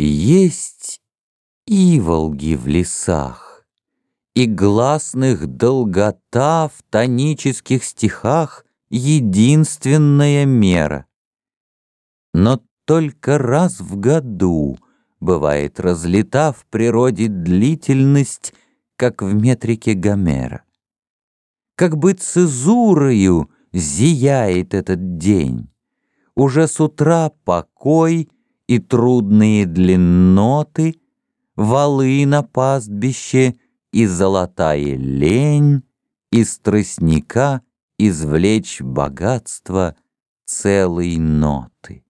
Есть иволги в лесах, И гласных долгота В тонических стихах Единственная мера. Но только раз в году Бывает разлета в природе длительность, Как в метрике Гомера. Как бы цезурою зияет этот день. Уже с утра покой — и трудные длинноты, валы на пастбище и золотая лень, из тростника извлечь богатство целой ноты.